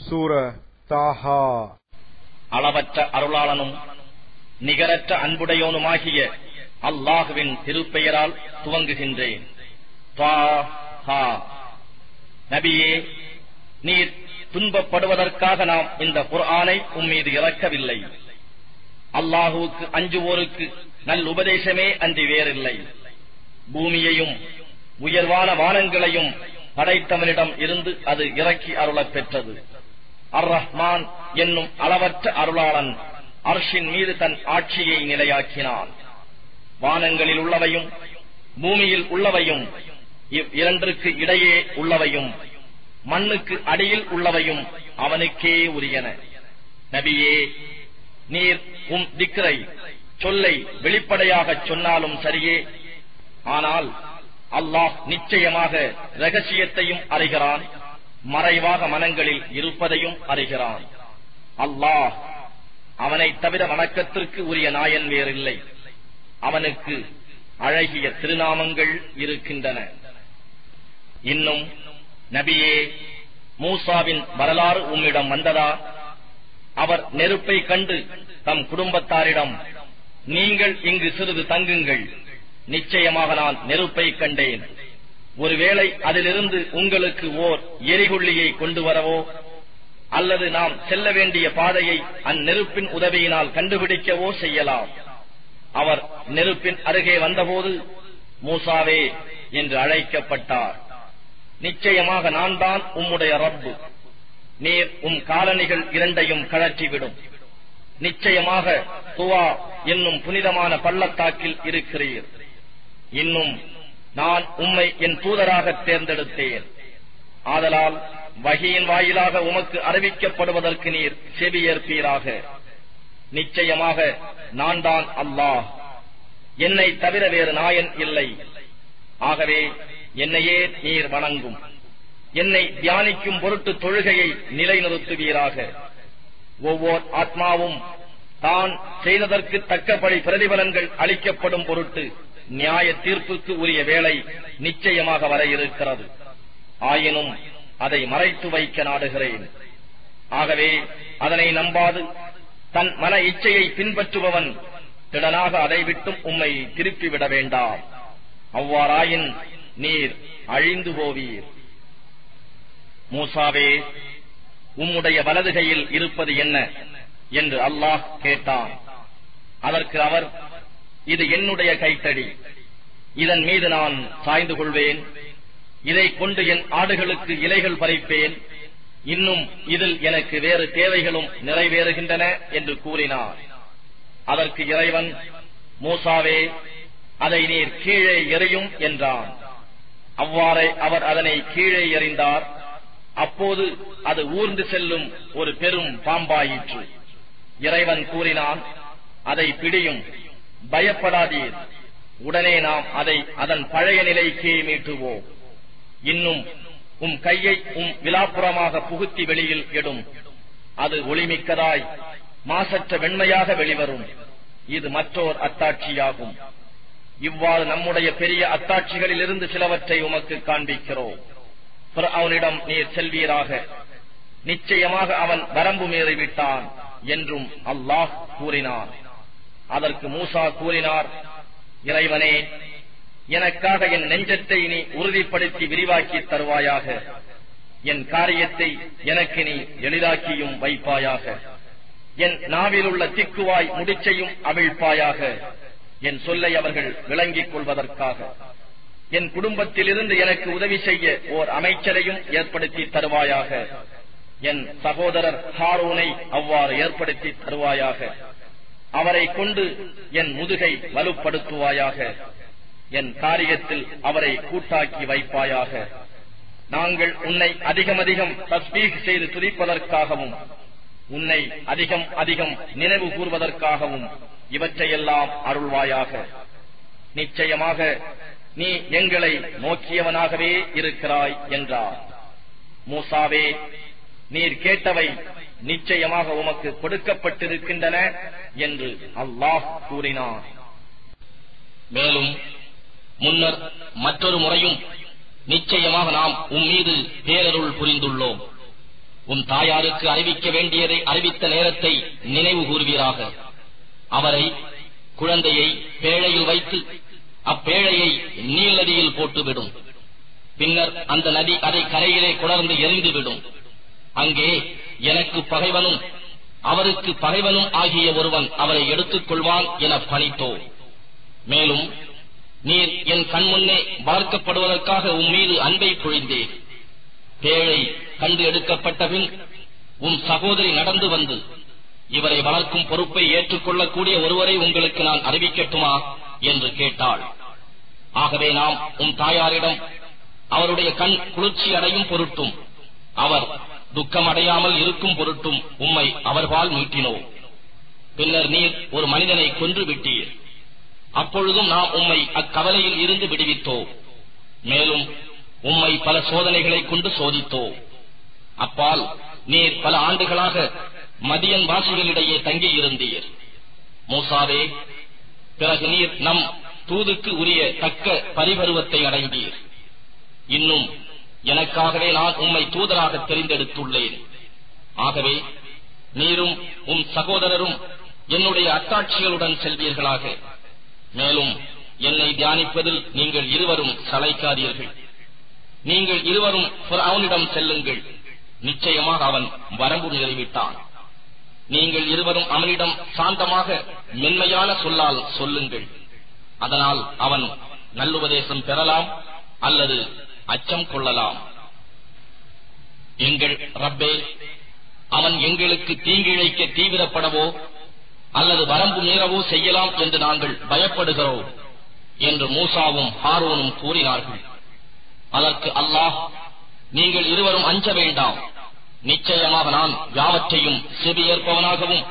சூர தாஹா. அளவற்ற அருளாளனும் நிகரற்ற அன்புடையோனுமாகிய அல்லாஹுவின் திருப்பெயரால் துவங்குகின்றேன். நபியே நீர் துன்பப்படுவதற்காக நாம் இந்த குர்ஆனை உம்மீது இறக்கவில்லை. அல்லாஹுவுக்கு அஞ்சுவோருக்கு நல் உபதேசமே அன்றி வேறில்லை. பூமியையும் உயர்வான வானங்களையும் படைத்தவனிடம் இருந்து அது இறக்கி அருளப் பெற்றது. அர் ரஹ்மான் என்னும் அளவற்ற அருளாளன் அர்ஷின் மீது தன் ஆட்சியை நிலையாக்கினான். வானங்களில் உள்ளவையும் பூமியில் உள்ளவையும் இவ் இரண்டிற்கு இடையே உள்ளவையும் மண்ணுக்கு அடியில் உள்ளவையும் அவனுக்கே உரியன. நபியே நீர் உம் திக்ரை சொல்லை வெளிப்படையாகச் சொன்னாலும் சரியே. ஆனால் அல்லாஹ் நிச்சயமாக ரகசியத்தையும் அறிகிறான். மறைவாக மனங்களில் இருப்பதையும் அறிகிறான். அல்லாஹ் அவனை தவிர வணக்கத்திற்கு உரிய நாயன் வேறில்லை. அவனுக்கு அழகிய திருநாமங்கள் இருக்கின்றன. இன்னும் நபியே மூசாவின் வரலாறு உம்மிடம் வந்ததா? அவர் நெருப்பை கண்டு தம் குடும்பத்தாரிடம் நீங்கள் இங்கு சிறிது தங்குங்கள். நிச்சயமாக நான் நெருப்பை கண்டேன். ஒருவேளை அதிலிருந்து உங்களுக்கு ஓர் எரிகுள்ளியை கொண்டு வரவோ? அல்லது நாம் செல்ல வேண்டிய பாதையை அந்நெருப்பின் உதவியினால் கண்டுபிடிக்கவோ செய்யலாம். அவர் நெருப்பின் அருகே வந்தபோது மூசாவே என்று அழைக்கப்பட்டார். நிச்சயமாக நான் தான் உம்முடைய ரப்பு. நீர் உம் காலணிகள் இரண்டையும் கழற்றிவிடும். நிச்சயமாக துவா என்னும் புனிதமான பள்ளத்தாக்கில் இருக்கிறீர். இன்னும் நான் உம்மை என் தூதராக தேர்ந்தெடுத்தேன். ஆதலால் வகையின் வாயிலாக உமக்கு அறிவிக்கப்படுவதற்கு நீர் செவியேற்பீராக நிச்சயமாக நான் தான் அல்லாஹ். என்னை தவிர வேறு நாயன் இல்லை. ஆகவே என்னையே நீர் வணங்கும். என்னை தியானிக்கும் பொருட்டு தொழுகையை நிலைநிறுத்துவீராக. ஒவ்வொரு ஆத்மாவும் தான் செய்ததற்கு தக்கபடி பிரதிபலன்கள் அளிக்கப்படும் பொருட்டு நியாய தீர்ப்புக்கு உரிய வேலை நிச்சயமாக வர இருக்கிறது. ஆயினும் அதை மறைத்து வைக்க நாடுகிறேன். ஆகவே அதனை நம்பாது. தன் மன இச்சையை பின்பற்றுபவன் திடனாக அதை விட்டும் உம்மை திருப்பிவிட வேண்டாம். அவ்வாறாயின் நீர் அழிந்து போவீர். மூசாவே உம்முடைய வலது கையில் இருப்பது என்ன? என்று அல்லாஹ் கேட்டான். அதற்கு அவர் இது என்னுடைய கைத்தடி. இதன் மீது நான் சாய்ந்து கொள்வேன். இதை கொண்டு என் ஆடுகளுக்கு இலைகள் பறிப்பேன். இன்னும் இதில் எனக்கு வேறு தேவைகளும் நிறைவேறுகின்றன என்று கூறினார். அதற்கு இறைவன் மூசாவே அதை நீர் கீழே எறியும் என்றான். அவ்வாறே அவர் அதனை கீழே எறிந்தார். அப்போது அது ஊர்ந்து செல்லும் ஒரு பெரும் பாம்பாயிற்று. இறைவன் கூறினான் அதை பிடியும். பயப்படாதீர். உடனே நாம் அதை அதன் பழைய நிலைக்கே மீட்டுவோம். இன்னும் உம் கையை உம் விலாப்புறமாக புகுத்தி வெளியில் எடும். அது ஒளிமிக்கதாய் மாசற்ற வெண்மையாக வெளிவரும். இது மற்றோர் அத்தாட்சியாகும். இவ்வாறு நம்முடைய பெரிய அத்தாட்சிகளில் இருந்து சிலவற்றை உமக்கு காண்பிக்கிறோம். அவனிடம் நீர் செல்வீராக. நிச்சயமாக அவன் வரம்பு மீறிவிட்டான் என்றும் அல்லாஹ் கூறினார் அதற்கு மூசா கூறினார் இறைவனே எனக்காக என் நெஞ்சத்தை நீ உறுதிப்படுத்தி விரிவாக்கி தருவாயாக. என் காரியத்தை எனக்கு நீ எளிதாக்கியும் வைப்பாயாக. என் நாவில் உள்ள திக்குவாய் முடிச்சையும் அவிழ்ப்பாயாக. என் சொல்லை அவர்கள் விளங்கிக் கொள்வதற்காக. என் குடும்பத்திலிருந்து எனக்கு உதவி செய்ய ஓர் அமைச்சரையும் ஏற்படுத்தி தருவாயாக. என் சகோதரர் ஹாரூனை அவ்வாறு ஏற்படுத்தி தருவாயாக. அவரை கொண்டு என் முதுகை வலுப்படுத்துவாயாக. என் காரியத்தில் அவரை கூட்டாக்கி வைப்பாயாக. நாங்கள் உன்னை அதிகம் அதிகம் தஸ்பீக் செய்து துதிப்பதற்காகவும் உன்னை அதிகம் அதிகம் நினைவு கூறுவதற்காகவும் இவற்றையெல்லாம் அருள்வாயாக. நிச்சயமாக நீ எங்களை நோக்கியவனாகவே இருக்கிறாய் என்றார். மூசாவே நீர் கேட்டவை நிச்சயமாக உமக்கு கொடுக்கப்பட்டிருக்கின்றன என்று அல்லாஹ் கூறினார் மேலும் முன்னர் மற்றொரு முறையும் நிச்சயமாக நாம் உம்மீது பேரருள் புரிந்துள்ளோம். உன் தாயாருக்கு அறிவிக்க வேண்டியதை அறிவித்த நேரத்தை நினைவு கூறுவீராக. அவரை குழந்தையை பேழையில் வைத்து அப்பேழையை நீல் நதியில் போட்டுவிடும். பின்னர் அந்த நதி அதை கரையிலே குளர்ந்து எரிந்துவிடும். அங்கே எனக்கு பகைவனும் அவருக்கு பகைவனும் ஆகிய ஒருவன் அவரை எடுத்துக் கொள்வான் என பணித்தோ. மேலும் நீர் என் கண்முன்னே வளர்க்கப்படுவதற்காக உன் மீது அன்பை பொழிந்தேன் பேழை கண்டு எடுக்கப்பட்ட பின் உன் சகோதரி நடந்து வந்து இவரை வளர்க்கும் பொறுப்பை ஏற்றுக்கொள்ளக்கூடிய ஒருவரை உங்களுக்கு நான் அறிவிக்கட்டுமா? என்று கேட்டாள். ஆகவே நாம் உன் தாயாரிடம் அவருடைய கண் குளிர்ச்சி அடையும் பொருட்டும் அவர் துக்கம் அடையாமல் இருக்கும் பொருட்டும் உம்மை அவர்பால் மீட்டினோம் பின்னர் நீர் ஒரு மனிதனை கொன்று விட்டீர் அப்பொழுதும் நாம் உம்மை அக்கவலையில் இருந்து விடுவித்தோம் மேலும் உம்மை பல சோதனைகளை கொண்டு சோதித்தோம் அப்பால் நீர் பல ஆண்டுகளாக மதியன் வாசிகளிடையே தங்கியிருந்தீர். மூசாவே பிறகு நீர் நம் தூதுக்கு உரிய தக்க பரிபருவத்தை அடைந்தீர். இன்னும் எனக்காகவே நான் உம்மை தூதராக தெரிந்தெடுத்துள்ளேன். ஆகவே நீரும் உம் சகோதரரும் என்னுடைய அத்தாட்சிகளுடன் செல்வீர்களாக. மேலும் என்னை தியானிப்பதில் நீங்கள் இருவரும் சளைக்காதீர்கள். நீங்கள் இருவரும் அவனிடம் செல்லுங்கள். நிச்சயமாக அவன் வரம்பு நிறைவிட்டான். நீங்கள் இருவரும் அவனிடம் சாந்தமாக மென்மையான சொல்லால் சொல்லுங்கள். அதனால் அவன் நல்லுபதேசம் பெறலாம் அல்லது அச்சம் கொள்ளலாம். எங்கள் ரப்பே அவன் எங்களுக்கு தீங்கிழைக்க தீவிரப்படவோ அல்லது வரம்பு மீறவோ செய்யலாம் என்று நாங்கள் பயப்படுகிறோம் என்று மூசாவும் ஹாரோனும் கூறினார்கள். அதற்கு அல்லாஹ் நீங்கள் இருவரும் அஞ்ச வேண்டாம். நிச்சயமாக நான் யாவற்றையும் செவியேற்பவனாகவும்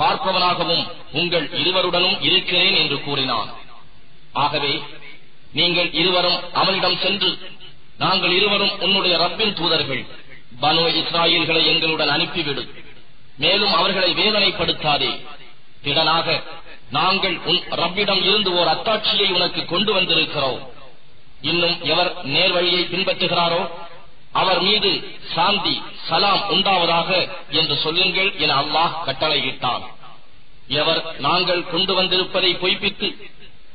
பார்ப்பவனாகவும் உங்கள் இருவருடனும் இருக்கிறேன் என்று கூறினான். ஆகவே நீங்கள் இருவரும் அவனிடம் சென்று நாங்கள் இருவரும் உன்னுடைய ரப்பின் தூதர்கள். பனு இஸ்ராயல்களை எங்களுடன் அனுப்பிவிடு. மேலும் அவர்களை வேதனைப்படுத்தாதே. திடனாக நாங்கள் உன் ரப்பிடம் இருந்து ஓர் அத்தாட்சியை உனக்கு கொண்டு வந்திருக்கிறோம். இன்னும் எவர் நேர்வழியை பின்பற்றுகிறாரோ? அவர் மீது சாந்தி சலாம் உண்டாவதாக என்று சொல்லுங்கள் என அல்லாஹ் கட்டளையிட்டான். எவர் நாங்கள் கொண்டு வந்திருப்பதை பொய்ப்பித்து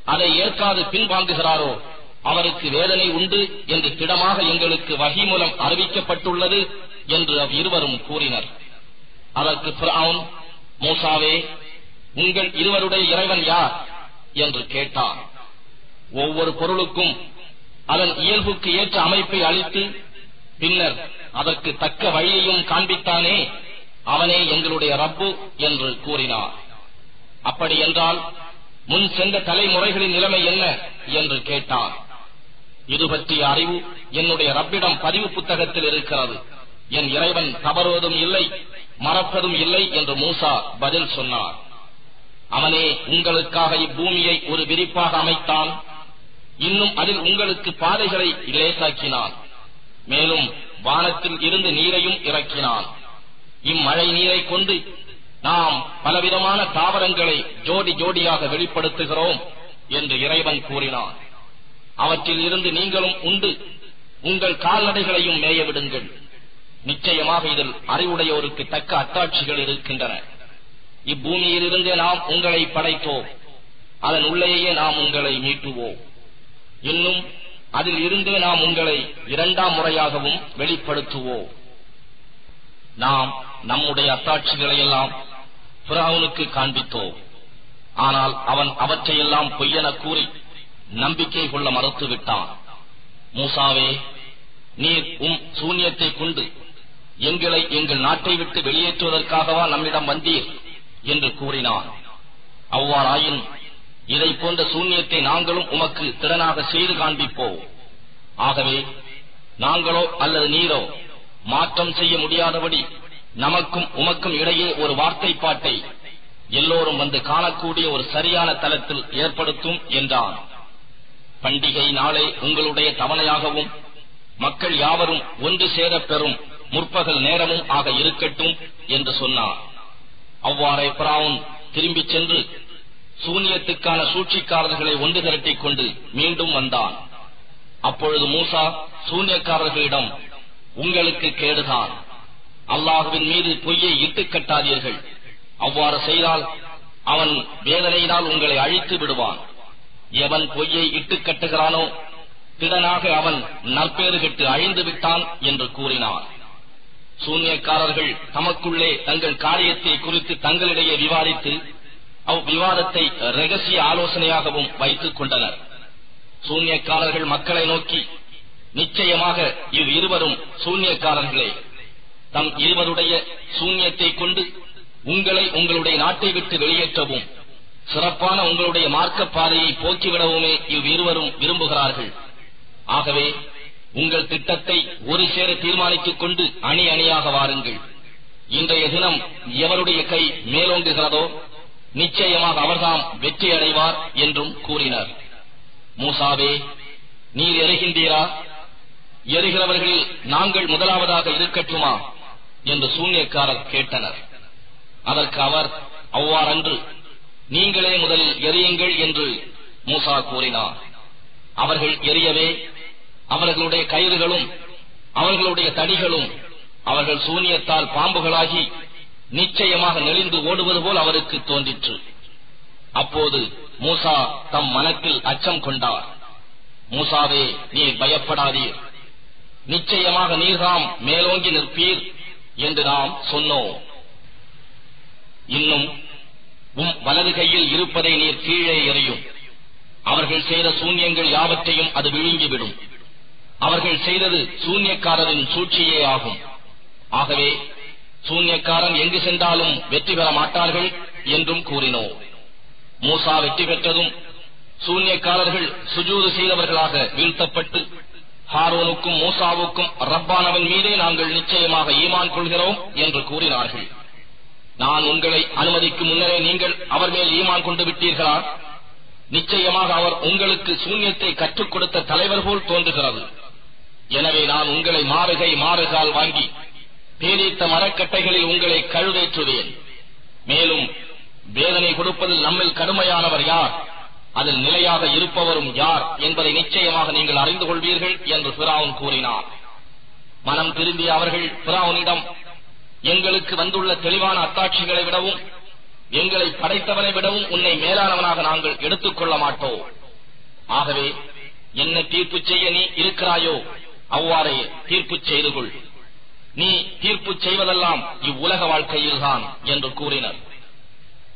அதை ஏற்காது பின்வாங்குகிறாரோ? அவருக்கு வேதனை உண்டு என்று திடமாக எங்களுக்கு வகி மூலம் அறிவிக்கப்பட்டுள்ளது என்று அவ்விருவரும் கூறினர். அதற்கு பிரவுன் மோசாவே உங்கள் இருவருடைய இறைவன் யார்? என்று கேட்டான். ஒவ்வொரு பொருளுக்கும் அதன் இயல்புக்கு ஏற்ற அமைப்பை அளித்து பின்னர் அதற்கு தக்க வழியையும் காண்பித்தானே அவனே எங்களுடைய ரப்பு என்று கூறினார். அப்படியென்றால் முன் சென்ற தலைமுறைகளின் நிலைமை என்ன? என்று கேட்டான். இது பற்றிய அறிவு என்னுடைய ரப்பிடம் பதிவு புத்தகத்தில் இருக்கிறது. என் இறைவன் தவறுவதும் இல்லை மறப்பதும் இல்லை என்று மூசா பதில் சொன்னார். அவனே உங்களுக்காக இப்பூமியை ஒரு விரிப்பாக அமைத்தான். இன்னும் அதில் உங்களுக்கு பாதைகளை லேசாக்கினான். மேலும் வானத்தில் இருந்து நீரையும் இறக்கினான். இம்மழை நீரை கொண்டு நாம் பலவிதமான தாவரங்களை ஜோடி ஜோடியாக வெளிப்படுத்துகிறோம் என்று இறைவன் கூறினான். அவற்றில் இருந்து நீங்களும் உண்டு. உங்கள் கால்நடைகளையும் மேய விடுங்கள். நிச்சயமாக இதில் அறிவுடையோருக்கு தக்க அத்தாட்சிகள் இருக்கின்றன. இப்பூமியிலிருந்தே நாம் உங்களை படைத்தோம். அதன் உள்ளேயே நாம் உங்களை மீட்டுவோம். இன்னும் அதில் இருந்தே நாம் உங்களை இரண்டாம் முறையாகவும் வெளிப்படுத்துவோம். நாம் நம்முடைய அத்தாட்சிகளை எல்லாம் பிராவுனுக்கு காண்பித்தோம். ஆனால் அவன் அவற்றையெல்லாம் பொய்யென கூறி நம்பிக்கை கொள்ள மறுத்து விட்டான். மூசாவே நீர் உம் சூன்யத்தை கொண்டு எங்களை எங்கள் நாட்டை விட்டு வெளியேற்றுவதற்காகவா நம்மிடம் வந்தீர் என்று கூறினான். அவ்வாறாயின் இதை போன்ற சூன்யத்தை நாங்களும் உமக்கு திறனாக செய்து காண்பிப்போம். ஆகவே நாங்களோ அல்லது நீரோ மாற்றம் செய்ய முடியாதபடி நமக்கும் உமக்கும் இடையே ஒரு வார்த்தை பாட்டை எல்லோரும் வந்து காணக்கூடிய ஒரு சரியான தளத்தில் ஏற்படுத்தும் என்றான். பண்டிகை நாளை உங்களுடைய தவணையாகவும் மக்கள் யாவரும் ஒன்று சேரப் பெறும் முற்பகல் நேரமும் ஆக இருக்கட்டும் என்று சொன்னார். அவ்வாறே பிராவுன் திரும்பிச் சென்று சூனியத்துக்கான சூழ்ச்சிக்காரர்களை ஒன்று திரட்டிக் கொண்டு மீண்டும் வந்தான். அப்பொழுது மூசா சூன்யக்காரர்களிடம் உங்களுக்கு கேடுதான். அல்லாஹுவின் மீது பொய்யை இட்டுக்கட்டாதீர்கள் அவ்வாறு செய்தால் அவன் வேதனையினால் உங்களை அழித்து விடுவான். எவன் பொய்யை இட்டுக் கட்டுகிறானோ திடனாக அவன் நற்பேறு கெட்டு அழிந்து விட்டான் என்று கூறினான் சூன்யக்காரர்கள் தமக்குள்ளே தங்கள் காரியத்தை குறித்து தங்களிடையே விவாதித்து அவ்விவாதத்தை ரகசிய ஆலோசனையாகவும் வைத்துக் கொண்டனர். சூன்யக்காரர்கள் மக்களை நோக்கி நிச்சயமாக இவ் இருவரும் சூன்யக்காரர்களே. தம் இருவருடைய சூன்யத்தை கொண்டு உங்களை உங்களுடைய நாட்டை விட்டு வெளியேற்றவும். சிறப்பான உங்களுடைய மார்க்க பாதையை போக்கிவிடவுமே இவ் இருவரும் விரும்புகிறார்கள். ஆகவே உங்கள் திட்டத்தை ஒரு சேர தீர்மானித்துக் கொண்டு அணி அணியாக வாருங்கள். இன்றைய தினம் எவருடைய கை மேலோங்குகிறதோ நிச்சயமாக அவர்தாம் வெற்றி அடைவார் என்றும் கூறினர். மூசாவே நீர் எருகின்றீரா எறிகிறவர்களில் நாங்கள் முதலாவதாக இருக்கட்டுமா? என்று சூன்யக்காரர் கேட்டனர். அதற்கு அவர் அவ்வாறன்று நீங்களே முதலில் எரியுங்கள் என்று மூசா கூறினார். அவர்கள் எரியவே அவர்களுடைய கயிறுகளும் அவர்களுடைய தடிகளும் அவர்கள் சூனியத்தால் பாம்புகளாகி நிச்சயமாக நெளிந்து ஓடுவது போல் அவருக்கு தோன்றிற்று. அப்போது மூசா தம் மனத்தில் அச்சம் கொண்டார். மூசாவே நீர் பயப்படாதீர். நிச்சயமாக நீர்தாம் மேலோங்கி நிற்பீர் என்று நாம் சொன்னோம். இன்னும் உம் வலது கையில் இருப்பதை நீர் கீழே எறியும். அவர்கள் செய்த சூன்யங்கள் யாவற்றையும் அது விழுங்கிவிடும். அவர்கள் செய்தது சூன்யக்காரரின் சூழ்ச்சியே ஆகும். ஆகவே சூன்யக்காரன் எங்கு சென்றாலும் வெற்றி பெற மாட்டார்கள் என்றும் கூறினோம். மூசா வெற்றி பெற்றதும் சூன்யக்காரர்கள் சுஜூது செய்தவர்களாக வீழ்த்தப்பட்டு ஹாரோனுக்கும் மூசாவுக்கும் ரப்பானவன் மீதே நாங்கள் நிச்சயமாக ஈமான் கொள்கிறோம் என்று கூறினார்கள். நான் உங்களை அனுமதிக்கும் முன்னரே நீங்கள் அவர் மேல் ஈமான் கொண்டு விட்டீர்களா? நிச்சயமாக அவர் உங்களுக்கு சூன்யத்தை கற்றுக் கொடுத்த தலைவர் போல் தோன்றுகிறது. எனவே நான் உங்களை மாறுகை மாறுகால் வாங்கி பேரித்த மரக்கட்டைகளில் உங்களை கழுவேற்றுவேன். மேலும் வேதனை கொடுப்பதில் நம்மில் கடுமையானவர் யார்? அதில் நிலையாக இருப்பவரும் யார் என்பதை நிச்சயமாக நீங்கள் அறிந்து கொள்வீர்கள் என்று பிராவுன் கூறினார். மனம் திரும்பிய அவர்கள் பிராவுனிடம் எங்களுக்கு வந்துள்ள தெளிவான அத்தாட்சிகளை விடவும் எங்களை படைத்தவனை விடவும் உன்னை மேலானவனாக நாங்கள் எடுத்துக்கொள்ள மாட்டோம். ஆகவே என்ன தீர்ப்பு செய்ய நீ இருக்கிறாயோ அவ்வாறே தீர்ப்பு செய்து கொள். நீ தீர்ப்பு செய்வதெல்லாம் இவ்வுலக வாழ்க்கையில்தான் என்று கூறினர்.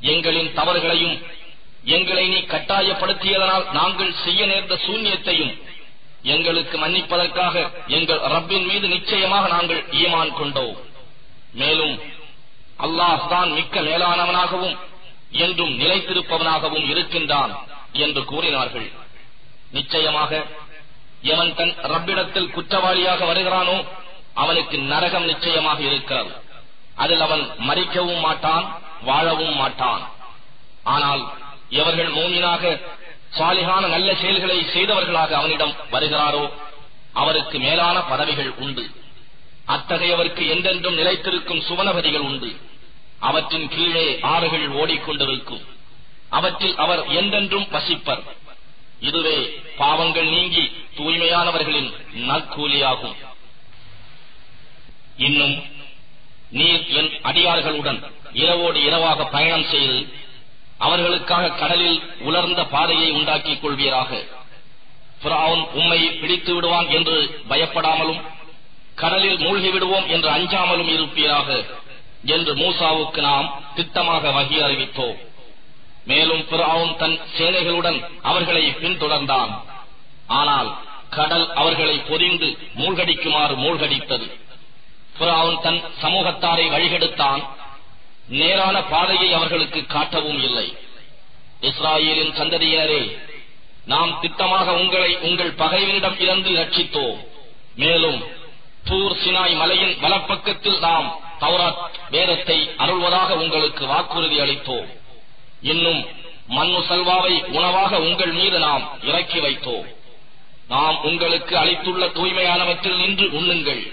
எங்களின் தவறுகளையும் எங்களை நீ கட்டாயப்படுத்தியதனால் நாங்கள் செய்ய நேர்ந்த சூன்யத்தையும் எங்களுக்கு மன்னிப்பதற்காக எங்கள் ரப்பின் மீது நிச்சயமாக நாங்கள் ஈமான் கொண்டோம். மேலும் அல்லாஹ் தான் மிக்க மேலானவனாகவும் என்றும் நிலைத்திருப்பவனாகவும் இருக்கின்றான் என்று கூறினார்கள். நிச்சயமாக எவன் தன் ரப்பிடத்தில் குற்றவாளியாக வருகிறானோ அவனுக்கு நரகம் நிச்சயமாக இருக்கிறது. அதில் அவன் மறிக்கவும் மாட்டான் வாழவும் மாட்டான். ஆனால் எவர்கள் மௌனினாக சாலிகான நல்ல செயல்களை செய்தவர்களாக அவனிடம் வருகிறாரோ அவருக்கு மேலான பதவிகள் உண்டு. அத்தகையவருக்கு எந்தென்றும் நிலைத்திருக்கும் சுவனபதிகள் உண்டு. அவற்றின் கீழே ஆறுகள் ஓடிக்கொண்டிருக்கும். அவற்றில் அவர் என்றென்றும் வசிப்பர். இதுவே பாவங்கள் நீங்கி தூய்மையானவர்களின் நற்கூலியாகும். இன்னும் நீர் என் அடியார்களுடன் இரவோடு இரவாக பயணம் செய்து அவர்களுக்காக கடலில் உலர்ந்த பாதையை உண்டாக்கிக் கொள்வீராக. உம்மை பிடித்து விடுவான் என்று பயப்படாமலும் கடலில் மூழ்கி விடுவோம் என்று அஞ்சாமலும் இருப்பீராக என்று மூசாவுக்கு நாம் திட்டமாக வகி அறிவித்தோம். மேலும் பிராவுன் தன் சேனைகளுடன் அவர்களை பின்தொடர்ந்தான். ஆனால் கடல் அவர்களை பொதிந்து மூழ்கடிக்குமாறு மூழ்கடித்தது. பிராவுன் தன் சமூகத்தாரை வழிகெடுத்தான். நேரான பாதையை அவர்களுக்கு காட்டவும் இல்லை. இஸ்ராயேலின் சந்ததியினரே நாம் திட்டமாக உங்களை உங்கள் பகைவனிடம் இருந்து ரட்சித்தோம் மேலும் தூர் சினாய் மலையின் வலப்பக்கத்தில் நாம் தௌராத் வேதத்தை அருள்வதாக உங்களுக்கு வாக்குறுதி அளித்தோம். இன்னும் மண்ணு சல்வாவை உணவாக உங்கள் மீது நாம் இறக்கி வைத்தோம். நாம் உங்களுக்கு அளித்துள்ள தூய்மையானவற்றில் நின்று உண்ணுங்கள்.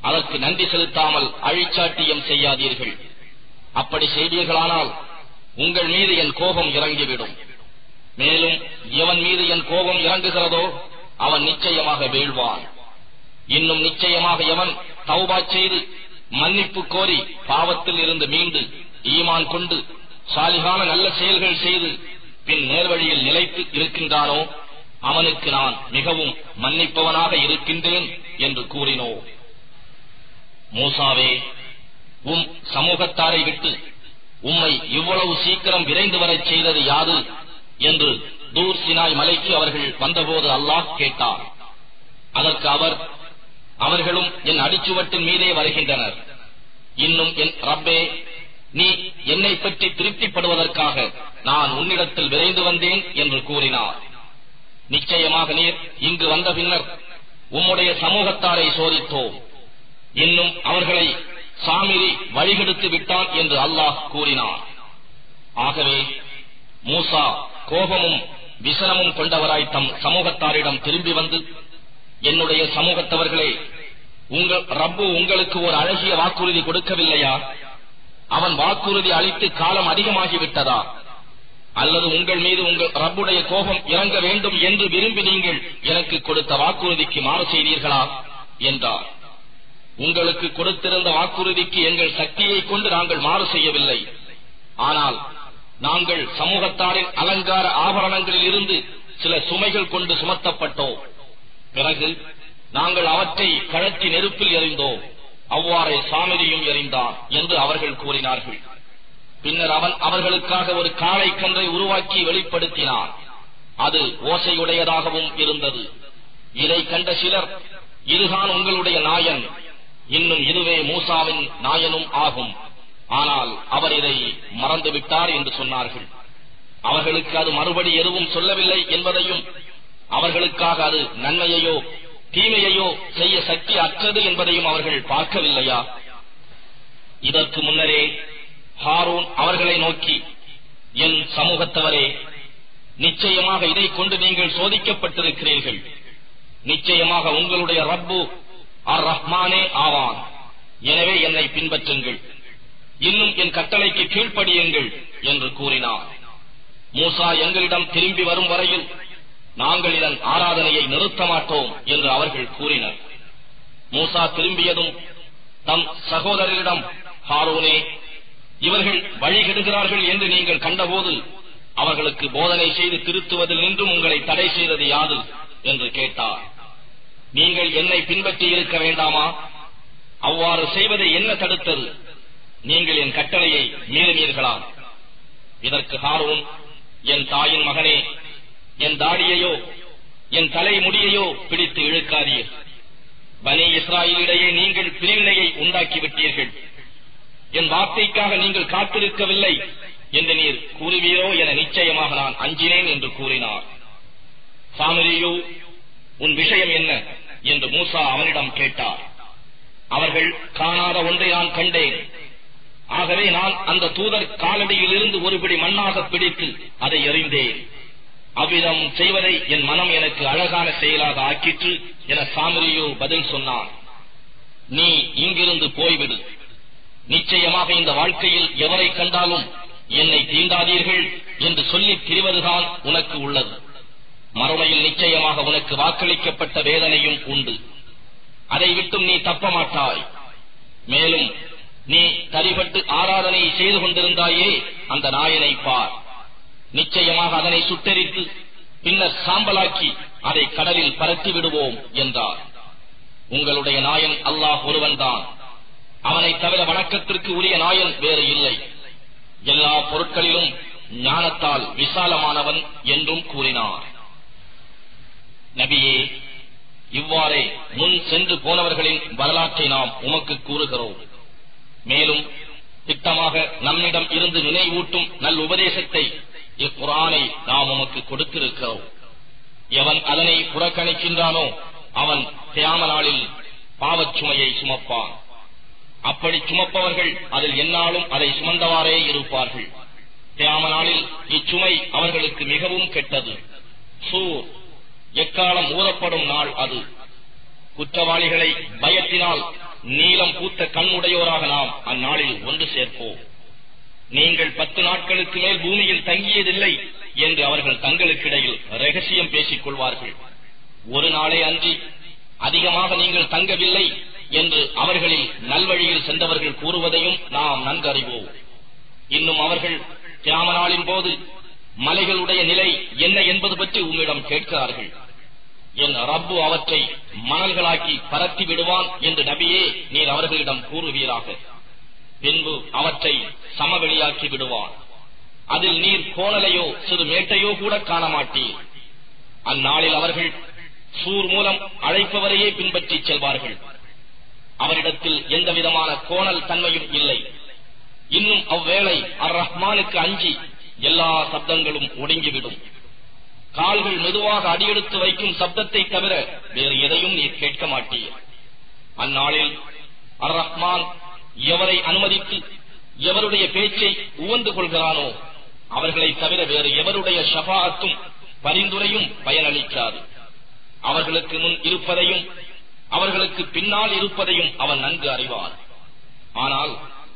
அதற்கு நன்றி செலுத்தாமல் அழிச்சாட்டியம் செய்யாதீர்கள். அப்படி செய்தீர்களானால் உங்கள் மீது என் கோபம் இறங்கிவிடும். மேலும் எவன் மீது என் கோபம் இறங்குகிறதோ அவன் நிச்சயமாக வீழ்வான். இன்னும் நிச்சயமாக எவன் தௌபா செய்து மன்னிப்பு கோரி பாவத்தில் இருந்து மீண்டு ஈமான் கொண்டு சாலிகான நல்ல செயல்கள் செய்து பின் நேர்வழியில் நிலைத்து இருக்கின்றானோ அவனுக்கு நான் மிகவும் மன்னிப்பவனாக இருக்கின்றேன் என்று கூறினோ. மூசாவே உம் சமூகத்தாரை விட்டு உம்மை இவ்வளவு சீக்கிரம் விரைந்து வரச் செய்தது யாது? என்று தூர் சினாய் மலைக்கு அவர்கள் வந்தபோது அல்லாஹ் கேட்டார். அதற்கு அவர் அவர்களும் என் அடிச்சுவட்டின் மீதே வருகின்றனர். இன்னும் என் ரப்பே நீ என்னை பற்றி திருப்திப்படுவதற்காக நான் உன்னிடத்தில் விரைந்து வந்தேன் என்று கூறினார். நிச்சயமாக நீர் இங்கு வந்த பின்னர் உம்முடைய சமூகத்தாரை சோதித்தோம். இன்னும் அவர்களை சாமிரி வழிகெடுத்து விட்டான் என்று அல்லாஹ் கூறினார். ஆகவே மூசா கோபமும் விசனமும் கொண்டவராய் தம் சமூகத்தாரிடம் திரும்பி வந்து என்னுடைய சமூகத்தவர்களே உங்கள் ரப்பு உங்களுக்கு ஒரு அழகிய வாக்குறுதி கொடுக்கவில்லையா? அவன் வாக்குறுதி அளித்து காலம் அதிகமாகிவிட்டதா? அல்லது உங்கள் மீது உங்கள் ரப்புடைய கோபம் இறங்க வேண்டும் என்று விரும்பி நீங்கள் எனக்கு கொடுத்த வாக்குறுதிக்கு மாறு செய்தீர்களா? என்றார். உங்களுக்கு கொடுத்திருந்த வாக்குறுதிக்கு எங்கள் சக்தியை கொண்டு நாங்கள் மாறு செய்யவில்லை. ஆனால் நாங்கள் சமூகத்தாரின் அலங்கார ஆபரணங்களில் இருந்து சில சுமைகள் கொண்டு சுமத்தப்பட்டோம். பிறகு நாங்கள் அவற்றை கழற்றி நெருப்பில் எறிந்தோம். அவ்வாறே சாமிரியும் எறிந்தான் என்று அவர்கள் கூறினார்கள். பின்னர் அவன் அவர்களுக்காக ஒரு காளை கன்றை உருவாக்கி வெளிப்படுத்தினான். அது ஓசையுடையதாகவும் இருந்தது. இதை கண்ட சிலர் இதுதான் உங்களுடைய நாயன். இன்னும் இதுவே மூசாவின் நாயனும் ஆகும். ஆனால் அவர் இதை மறந்துவிட்டார் என்று சொன்னார்கள். அவர்களுக்கு அது மறுபடி எதுவும் சொல்லவில்லை என்பதையும் அவர்களுக்காக அது நன்மையையோ தீமையையோ செய்ய சக்தி அற்றது என்பதையும் அவர்கள் பார்க்கவில்லையா? இதற்கு முன்னரே ஹாரூன் அவர்களை நோக்கி என் சமூகத்தவரே நிச்சயமாக இதை கொண்டு நீங்கள் சோதிக்கப்பட்டிருக்கிறீர்கள். நிச்சயமாக உங்களுடைய ரப்பு அர் ரஹ்மானே ஆவான். எனவே என்னை பின்பற்றுங்கள். இன்னும் என் கட்டளைக்கு கீழ்ப்படியுங்கள் என்று கூறினார். மூசா எங்களிடம் திரும்பி வரும் வரையில் நாங்கள் இதன் ஆராதனையை நிறுத்த மாட்டோம் என்று அவர்கள் கூறினர். மூசா திரும்பியதும் தம் சகோதரரிடம் ஹாரோனே இவர்கள் வழிகெடுகிறார்கள் என்று நீங்கள் கண்டபோது அவர்களுக்கு போதனை செய்து திருத்துவதில் நின்றும் உங்களை தடை செய்தது யாது? என்று கேட்டார். நீங்கள் என்னை பின்பற்றி இருக்க வேண்டாமா? அவ்வாறு செய்வதை என்ன தடுத்தது? நீங்கள் என் கட்டளையை மீறினீர்களாம் இதற்கு ஹாரூன் என் தாயின் மகனே என் தாடியையோ என் தலை முடியையோ பிடித்து இழுக்காதீர். பனி இஸ்ராயலிடையே நீங்கள் பிரிவினையை உண்டாக்கிவிட்டீர்கள். என் வார்த்தைக்காக நீங்கள் காத்திருக்கவில்லை என்று நீர் கூறுவீரோ என நிச்சயமாக நான் அஞ்சினேன் என்று கூறினார். சாமரியோ உன் விஷயம் என்ன? என்று மூசா அவனிடம் கேட்டார். அவர்கள் காணாத ஒன்றை நான் கண்டேன். ஆகவே நான் அந்த தூதர் காலடியில் இருந்து ஒருபடி மண்ணாக பிடித்து அதை எறிந்தேன். அவ்விதம் செய்வதை என் மனம் எனக்கு அழகான செயலாக ஆக்கிற்று என சாமரியோ பதில் சொன்னான். நீ இங்கிருந்து போய்விடு. நிச்சயமாக இந்த வாழ்க்கையில் எவரை கண்டாலும் என்னை தீண்டாதீர்கள் என்று சொல்லி திரிவதுதான் உனக்கு உள்ளது. மறுமையில் நிச்சயமாக உனக்கு வாக்களிக்கப்பட்ட வேதனையும் உண்டு. அதை விட்டும் நீ தப்ப மாட்டாய் மேலும் நீ தரிபட்டு ஆராதனை செய்து கொண்டிருந்தாயே அந்த நாயனை பார். நிச்சயமாக அதனை சுட்டெரித்து பின்னர் சாம்பலாக்கி அதை கடலில் பரத்தி விடுவோம் என்றார். உங்களுடைய நாயன் அல்லாஹ் ஒருவன்தான். அவனை தவிர வணக்கத்திற்கு உரிய நாயன் வேறு இல்லை. எல்லா பொருட்களிலும் ஞானத்தால் விசாலமானவன் என்றும் கூறினார். நபியே இவ்வாறே முன் சென்று போனவர்களின் வரலாற்றை நாம் உமக்கு கூறுகிறோம். மேலும் திட்டமாக நம்மிடம் இருந்து நினைவூட்டும் நல் உபதேசத்தை இக்குரானை நாம் உமக்கு கொடுத்திருக்கிறோம். எவன் அதனை புறக்கணிக்கின்றானோ அவன் தியாம நாளில் பாவச் சுமையை சுமப்பான். அப்படி சுமப்பவர்கள் அதில் என்னாலும் அதை சுமந்தவாறே இருப்பார்கள். தியாம நாளில் இச்சுமை அவர்களுக்கு மிகவும் கெட்டது. சூர் எக்காலம் ஊறப்படும் நாள் அது. குற்றவாளிகளை பயத்தினால் நீளம் பூத்த கண்ணுடையோராக நாம் அந்நாளில் ஒன்று சேர்ப்போம். நீங்கள் பத்து நாட்களுக்கு மேல் பூமியில் தங்கியதில்லை என்று அவர்கள் தங்களுக்கிடையில் ரகசியம் பேசிக் கொள்வார்கள். ஒரு நாளே அன்றி அதிகமாக நீங்கள் தங்கவில்லை என்று அவர்களில் நல்வழியில் சென்றவர்கள் கூறுவதையும் நாம் நன்கறிவோம். இன்னும் அவர்கள் கிராம நாளின் போது மலைகளுடைய நிலை என்ன என்பது பற்றி உங்களிடம் கேட்கிறார்கள். என் ரப்பு அவற்றை மணல்களாக்கி பரத்தி விடுவான் என்று நபியே நீர் அவர்களிடம் கூறுவீராக. பின்பு அவற்றை சமவெளியாக்கி விடுவான். அதில் நீர் கோணலையோ சிறு மேட்டையோ கூட காண மாட்டீர் அந்நாளில் அவர்கள் சூர் மூலம் அழைப்பவரையே பின்பற்றிச் செல்வார்கள். அவரிடத்தில் எந்த விதமான கோணல் தன்மையும் இல்லை. இன்னும் அவ்வேளை அர் ரஹ்மானுக்கு அஞ்சி எல்லா சப்தங்களும் ஒடுங்கிவிடும். கால்கள் மெதுவாக அடியெடுத்து வைக்கும் சப்தத்தை தவிர வேறு எதையும் நீர் கேட்க மாட்டீர். அந்நாளில் அர் ரஹ்மான் எவரை அனுமதித்து எவருடைய பேச்சை உவந்து கொள்கிறானோ அவர்களை தவிர வேறு எவருடைய ஷபாத்தும் பரிந்துரையும் பயனளிக்காது. அவர்களுக்கு முன் இருப்பதையும் அவர்களுக்கு பின்னால் இருப்பதையும் அவன் நன்கு அறிவார் ஆனால்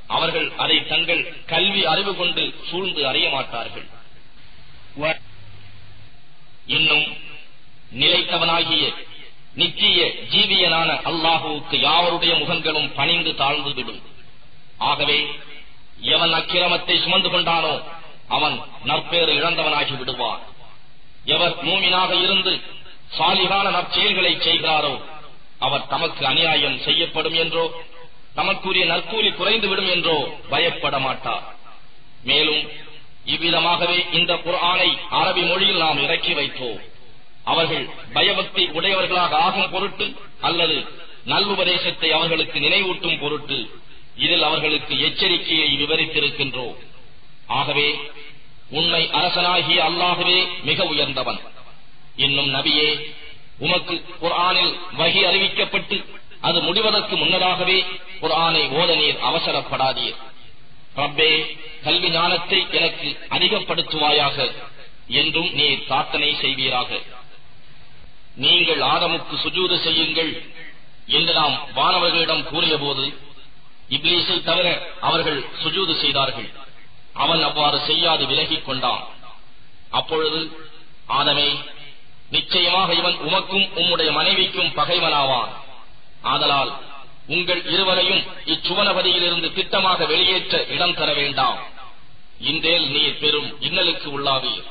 அவர்கள் அதை தங்கள் கல்வி அறிவு கொண்டு சூழ்ந்து அறிய மாட்டார்கள். இன்னும் நிலைத்தவனாகிய நித்திய ஜீவியனான அல்லாஹுவுக்கு யாவருடைய முகங்களும் பணிந்து தாழ்ந்து விடும். ஆகவே எவன் அக்கிரமத்தை சுமந்து கொண்டானோ அவன் நற்பேறு இழந்தவனாகி விடுவான். எவர் மூமினாக இருந்து சாலிகான நற்செயல்களை செய்கிறாரோ அவர் தமக்கு அநியாயம் செய்யப்படும் என்றோ நமக்குரிய நற்கூலி குறைந்துவிடும் என்றோ பயப்பட மாட்டார். மேலும் இவ்விதமாகவே இந்த குரானை அரபி மொழியில் நாம் இறக்கி வைத்தோம். அவர்கள் பயபக்தி உடையவர்களாக ஆகும் பொருட்டு அல்லது நல்லுபதேசத்தை அவர்களுக்கு நினைவூட்டும் பொருட்டு இதில் அவர்களுக்கு எச்சரிக்கையை விவரித்திருக்கின்றோம். ஆகவே உண்மை அரசனாகிய அல்லாகவே மிக உயர்ந்தவன். இன்னும் நபியே உமக்கு குரானில் வகி அறிவிக்கப்பட்டு அது முடிவதற்கு முன்னதாகவே குரானை ஓத நீர் அவசரப்படாதீர். ரப்பே கல்வி ஞானத்தை எனக்கு அதிகப்படுத்துவாயாக என்றும் நீர் பிரார்த்தனை செய்வீராக. நீங்கள் ஆதமுக்கு சுஜூது செய்யுங்கள் என்று நாம் வானவர்களிடம் கூறியபோது இப்லீஸை தவிர அவர்கள் சுஜூது செய்தார்கள். அவன் அவ்வாறு செய்யாது விலகிக் கொண்டான். அப்பொழுது ஆதமே நிச்சயமாக இவன் உமக்கும் உம்முடைய மனைவிக்கும் பகைவனாவான். ஆதலால் உங்கள் இருவரையும் இச்சுவனபதியிலிருந்து திட்டமாக வெளியேற்ற இடம் தர வேண்டாம். இன்றேல் நீர் பெரும் இன்னலுக்கு உள்ளாவீர்.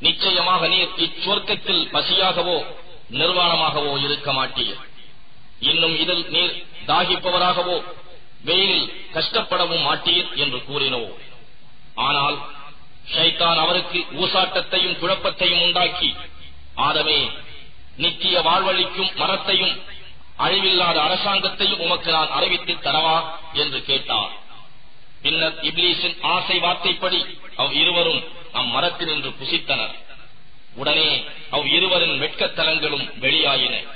நிச்சயமாக நீர் இச்சொர்க்கத்தில் பசியாகவோ நிர்வாணமாகவோ இருக்க மாட்டீர். இன்னும் இதில் நீர் தாகிப்பவராகவோ வெயிலில் கஷ்டப்படவும் மாட்டீர் என்று கூறினோம். ஆனால் ஷைத்தான் அவருக்கு ஊசாட்டத்தையும் குழப்பத்தையும் உண்டாக்கி ஆதமே நித்திய வாழ்வழிக்கும் மரத்தையும் அழிவில்லாத அரசாங்கத்தையும் உமக்கு நான் அறிவித்து தரவா? என்று கேட்டார். பின்னர் இப்லீஸின் ஆசை வார்த்தைப்படி அவ் இருவரும் அம்மரத்தினின்று புசித்தனர். உடனே அவ் இருவரின் வெட்கத்தலங்களும் வெளியாயின.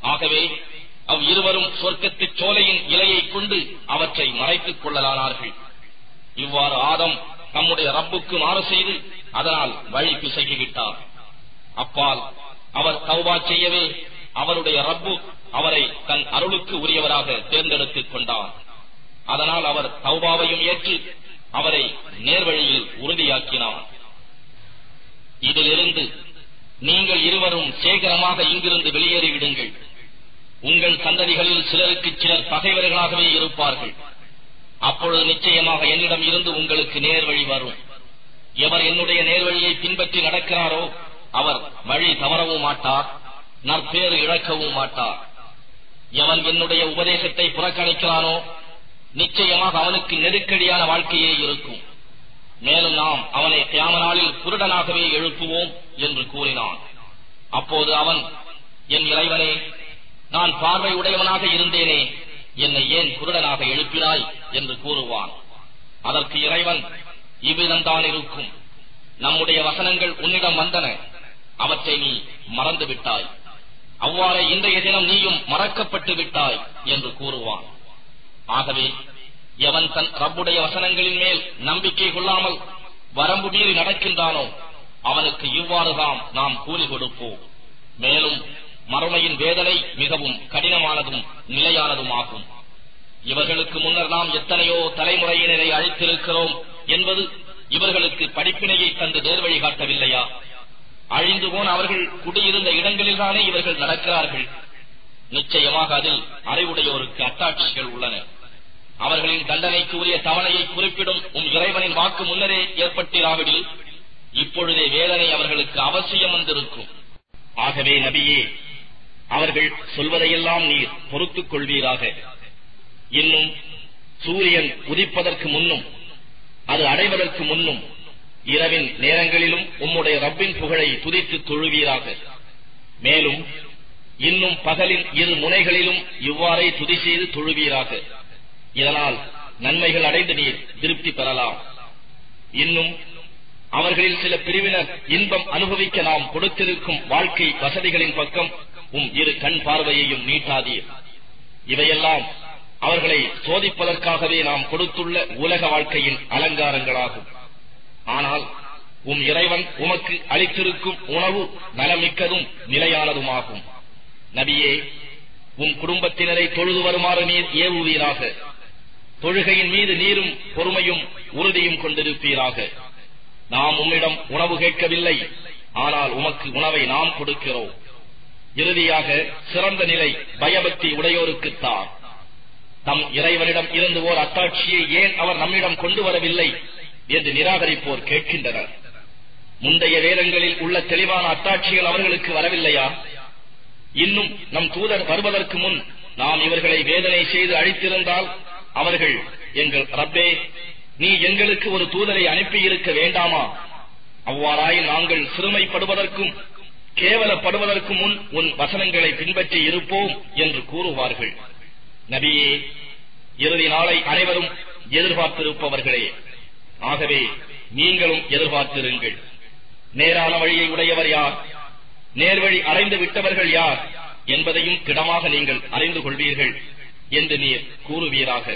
ஆகவே அவ் இருவரும் சொர்க்கத்துச் சோலையின் இலையை கொண்டு அவற்றை மறைத்துக் கொள்ளலானார்கள். இவ்வாறு ஆதம் நம்முடைய ரப்புக்கு மாறு செய்து அதனால் வழி பிசகிவிட்டார். அப்பால் அவர் தௌபா செய்யவே அவருடைய ரப்பு அவரை தன் அருளுக்கு உரியவராக தேர்ந்தெடுத்துக் கொண்டார். அதனால் அவர் தௌபாவையும் ஏற்று அவரை நேர்வழியில் உறுதியாக்கினார். இதிலிருந்து நீங்கள் இருவரும் சேகரமாக இங்கிருந்து வெளியேறிவிடுங்கள் உங்கள் சந்ததிகளில் சிலருக்கு சிலர் பகைவர்களாகவே இருப்பார்கள். அப்பொழுது நிச்சயமாக என்னிடம் இருந்து உங்களுக்கு நேர்வழி வரும். எவர் என்னுடைய நேர்வழியை பின்பற்றி நடக்கிறாரோ அவர் வழி தவறவும் மாட்டார் நற்பேறு இழக்கவும் மாட்டார். எவன் என்னுடைய உபதேசத்தை புறக்கணிக்கிறானோ நிச்சயமாக அவனுக்கு நெருக்கடியான வாழ்க்கையே இருக்கும். மேலும் நாம் அவனை தியாமனாளில் குருடனாகவே எழுப்புவோம் என்று கூறினான். அப்போது அவன் என் இறைவனே நான் பார்வை உடையவனாக இருந்தேனே என்னை ஏன் குருடனாக எழுப்பினாய்? என்று கூறுவான். அதற்கு இறைவன் இவ்விதம்தான் இருக்கும். நம்முடைய வசனங்கள் உன்னிடம் வந்தன. அவற்றை நீ மறந்து விட்டாய் அவ்வாறே இன்றைய தினம் நீயும் மறக்கப்பட்டு விட்டாய் என்று கூறுவான். ஆகவே எவன் தன் ரப்புடைய வசனங்களின் மேல் நம்பிக்கை கொள்ளாமல் வரம்பு மீறி நடக்கின்றானோ அவனுக்கு இவ்வாறுதான் நாம் கூலி கொடுப்போம். மேலும் மறுமையின் வேதனை மிகவும் கடினமானதும் நிலையானதும் ஆகும் இவர்களுக்கு முன்னர் நாம் எத்தனையோ தலைமுறையினரை அழைத்திருக்கிறோம் என்பது இவர்களுக்கு படிப்பினையை தந்து நேர்வழி காட்டவில்லையா? அழிந்து போன அவர்கள் குடியிருந்த இடங்களில்தானே இவர்கள் நடக்கிறார்கள். நிச்சயமாக அதில் அறிவுடையோருக்கு அத்தாட்சிகள் உள்ளன. அவர்களின் தண்டனைக்கு உரிய தவணையை குறிப்பிடும் உம் இறைவனின் வாக்கு முன்னரே ஏற்பட்டிராவிடில் இப்பொழுதே வேதனை அவர்களுக்கு அவசியம் வந்திருக்கும். ஆகவே நபியே அவர்கள் சொல்வதையெல்லாம் நீர் பொறுத்துக் கொள்வீராக. இன்னும் சூரியன் உதிப்பதற்கு முன்னும் அது அடைவதற்கு முன்னும் இரவின் நேரங்களிலும் உம்முடைய ரப்பின் புகழை துதித்து தொழுவீராக. மேலும் இன்னும் பகலின் இரு முனைகளிலும் இவ்வாறே துதி செய்து தொழுவீராக. இதனால் நன்மைகள் அடைந்து நீர் திருப்தி பெறலாம். இன்னும் அவர்களில் சில பிரிவினர் இன்பம் அனுபவிக்க நாம் கொடுத்திருக்கும் வாழ்க்கை வசதிகளின் பக்கம் உம் இரு கண் பார்வையையும் நீட்டாதீர். இவையெல்லாம் அவர்களை சோதிப்பதற்காகவே நாம் கொடுத்துள்ள உலக வாழ்க்கையின் அலங்காரங்களாகும். ஆனால் உம் இறைவன் உமக்கு அளித்திருக்கும் உணவு நலமிக்கதும் நிலையானதுமாகும். நபியே உன் குடும்பத்தினரை தொழுது வருமாறு நீர் ஏவுவீராக. தொழுகையின் மீது நீரும் பொறுமையும் உறுதியும் கொண்டிருப்பீராக. நாம் உம்மிடம் உணவு கேட்கவில்லை ஆனால் உமக்கு உணவை நாம் கொடுக்கிறோம். இறுதியாக சிறந்த நிலை பயபக்தி உடையோருக்குத்தான் தம் இறைவனிடம் இருந்து ஓர் அத்தாட்சியை ஏன் அவர் நம்மிடம் கொண்டு வரவில்லை என்று நிராகரிப்போர் கேட்கின்றனர். முந்தைய வேதங்களில் உள்ள தெளிவான அத்தாட்சிகள் அவர்களுக்கு வரவில்லையா? இன்னும் நம் தூதர் வருவதற்கு முன் நாம் இவர்களை வேதனை செய்து அழித்திருந்தால் அவர்கள் எங்கள் ரப்பே நீ எங்களுக்கு ஒரு தூதரை அனுப்பியிருக்க வேண்டாமா? அவ்வாறாய் நாங்கள் சிறுமைப்படுவதற்கும் கேவலப்படுவதற்கு முன் உன் வசனங்களை பின்பற்றி இருப்போம் என்று கூறுவார்கள். நபியே இறுதி நாளை அனைவரும் எதிர்பார்த்திருப்பவர்களே. ஆகவே நீங்களும் எதிர்பார்த்திருங்கள். நேரான வழியை உடையவர் யார்? நேர்வழி அடைந்து விட்டவர்கள் யார் என்பதையும் திடமாக நீங்கள் அறிந்து கொள்வீர்கள் என்று நீர் கூறுவீராக.